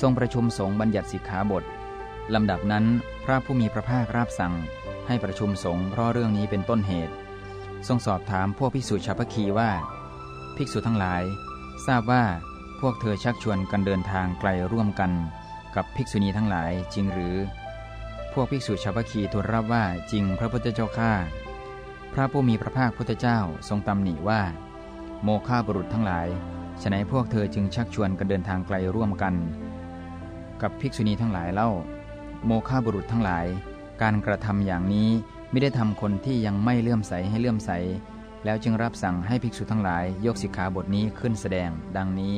ทรงประชุมสงฆ์บัญญัติสิกขาบทลำดับนั้นพระผู้มีพระภาครับสั่ง ให้ประชุมสงฆ์เพราะเรื่องนี้เป็นต้นเหตุ ทรงสอบถามพวกภิกษุชาวพคีว่า ภิกษุทั้งหลาย ทราบว่าพวกเธอชักชวนกันเดินทางไกลร่วมกัน กับภิกษุณีทั้งหลายจริงหรือ พวกภิกษุชาวพคีทูลรับว่าจริงพระพุทธเจ้าข้าพระผู้มีพระภาคพุทธเจ้าทรงตำหนิว่า โมฆะบุรุษทั้งหลายฉนัยพวกเธอจึงชักชวนกันเดินทางไกลร่วมกัน กับภิกษุณีทั้งหลายเล่า โมฆะบุรุษทั้งหลาย การกระทำอย่างนี้ไม่ได้ทำคนที่ยังไม่เลื่อมใสให้เลื่อมใส แล้วจึงรับสั่งให้ภิกษุทั้งหลายยกสิกขาบทนี้ขึ้นแสดง ดังนี้